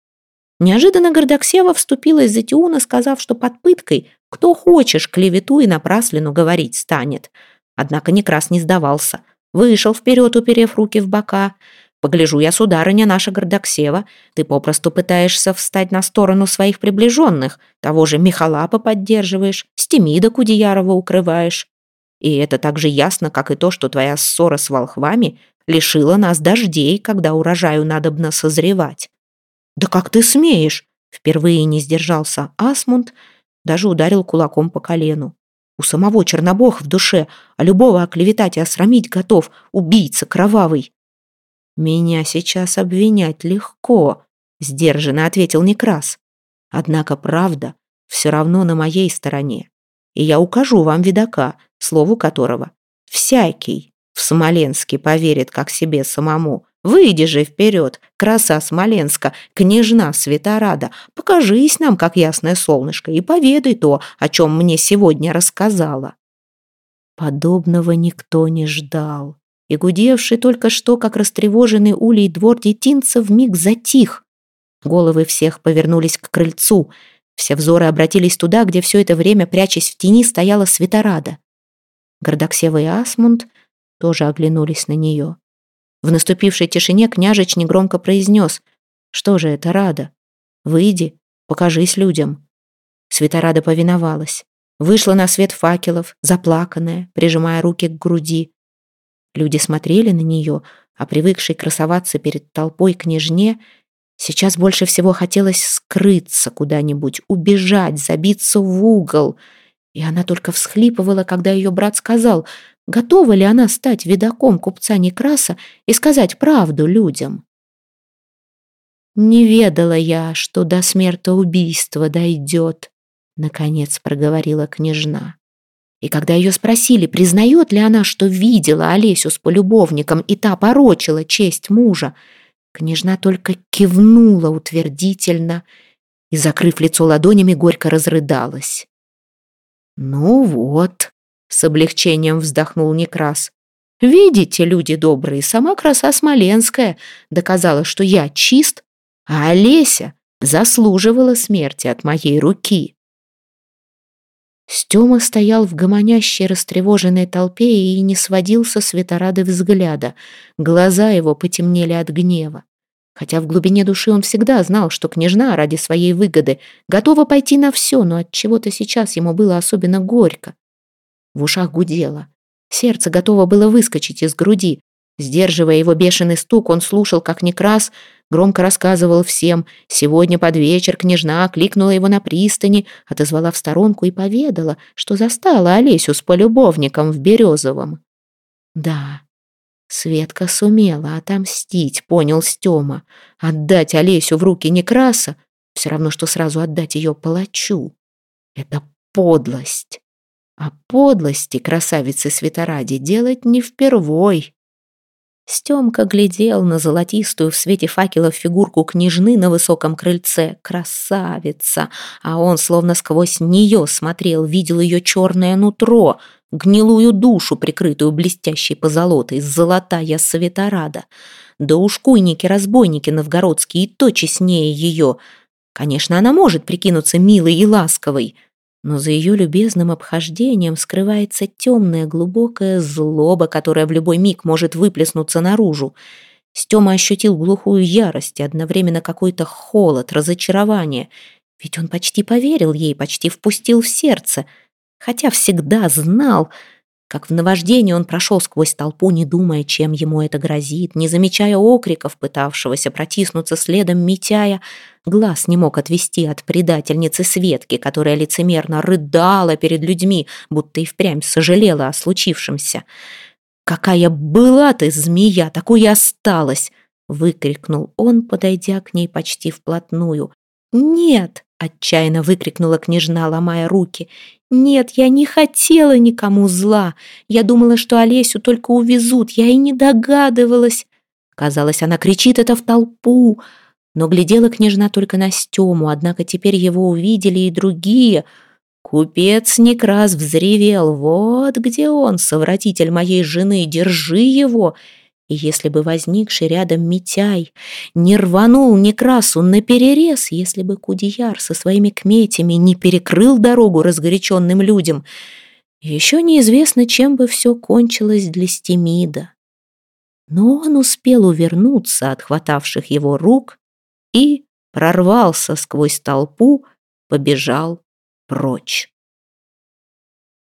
Неожиданно Гордоксева вступилась за Тиуна, сказав, что под пыткой кто хочешь клевету и напраслину говорить станет. Однако Некрас не сдавался. Вышел вперед, уперев руки в бока. «Погляжу я, сударыня наша Гордоксева, ты попросту пытаешься встать на сторону своих приближенных, того же Михалапа поддерживаешь, Стемида Кудеярова укрываешь. И это так же ясно, как и то, что твоя ссора с волхвами лишила нас дождей, когда урожаю надобно созревать. «Да как ты смеешь?» Впервые не сдержался Асмунд, даже ударил кулаком по колену. У самого Чернобог в душе, а любого оклеветать и осрамить готов, убийца кровавый. «Меня сейчас обвинять легко», — сдержанно ответил Некрас. «Однако правда все равно на моей стороне, и я укажу вам видака, слову которого всякий в Смоленске поверит как себе самому. Выйди же вперед, краса Смоленска, княжна Светорада, покажись нам, как ясное солнышко, и поведай то, о чем мне сегодня рассказала». Подобного никто не ждал. И гудевший только что, как растревоженный улей двор детинца, вмиг затих. Головы всех повернулись к крыльцу. Все взоры обратились туда, где все это время, прячась в тени, стояла Светорада. Гордоксева и Асмунд тоже оглянулись на нее. В наступившей тишине княжич негромко произнес «Что же это, Рада? Выйди, покажись людям». Светорада повиновалась. Вышла на свет факелов, заплаканная, прижимая руки к груди. Люди смотрели на нее, а привыкшей красоваться перед толпой княжне сейчас больше всего хотелось скрыться куда-нибудь, убежать, забиться в угол. И она только всхлипывала, когда ее брат сказал Готова ли она стать видаком купца Некраса и сказать правду людям? «Не ведала я, что до смертоубийства дойдет», — наконец проговорила княжна. И когда ее спросили, признает ли она, что видела Олесю с полюбовником, и та порочила честь мужа, княжна только кивнула утвердительно и, закрыв лицо ладонями, горько разрыдалась. «Ну вот», с облегчением вздохнул Некрас. «Видите, люди добрые, сама краса Смоленская доказала, что я чист, а Олеся заслуживала смерти от моей руки». Стёма стоял в гомонящей растревоженной толпе и не сводил со светорады взгляда. Глаза его потемнели от гнева. Хотя в глубине души он всегда знал, что княжна ради своей выгоды готова пойти на все, но от чего то сейчас ему было особенно горько. В ушах гудело. Сердце готово было выскочить из груди. Сдерживая его бешеный стук, он слушал, как Некрас громко рассказывал всем. Сегодня под вечер княжна кликнула его на пристани, отозвала в сторонку и поведала, что застала Олесю с полюбовником в Березовом. Да, Светка сумела отомстить, понял Стёма. Отдать Олесю в руки Некраса — все равно, что сразу отдать ее палачу. Это подлость. А подлости красавицы Светоради делать не впервой. Стёмка глядел на золотистую в свете факелов фигурку княжны на высоком крыльце. Красавица! А он словно сквозь нее смотрел, видел ее черное нутро, гнилую душу, прикрытую блестящей позолотой, золотая Светорада. Да уж куйники-разбойники новгородские и то честнее ее. Конечно, она может прикинуться милой и ласковой, но за ее любезным обхождением скрывается темная глубокая злоба, которая в любой миг может выплеснуться наружу. Стема ощутил глухую ярость и одновременно какой-то холод, разочарование. Ведь он почти поверил ей, почти впустил в сердце, хотя всегда знал, как в наваждении он прошел сквозь толпу, не думая, чем ему это грозит, не замечая окриков, пытавшегося протиснуться следом Митяя, глаз не мог отвести от предательницы Светки, которая лицемерно рыдала перед людьми, будто и впрямь сожалела о случившемся. «Какая была ты, змея, такой и осталась!» — выкрикнул он, подойдя к ней почти вплотную. «Нет!» — отчаянно выкрикнула княжна, ломая руки. «Нет, я не хотела никому зла. Я думала, что Олесю только увезут. Я и не догадывалась». Казалось, она кричит это в толпу. Но глядела княжна только на Стему, однако теперь его увидели и другие. Купец Некрас взревел. «Вот где он, совратитель моей жены, держи его!» И если бы возникший рядом Митяй не рванул Некрасу наперерез, если бы Кудияр со своими кметями не перекрыл дорогу разгоряченным людям, еще неизвестно, чем бы все кончилось для Стемида. Но он успел увернуться от хватавших его рук и прорвался сквозь толпу, побежал прочь.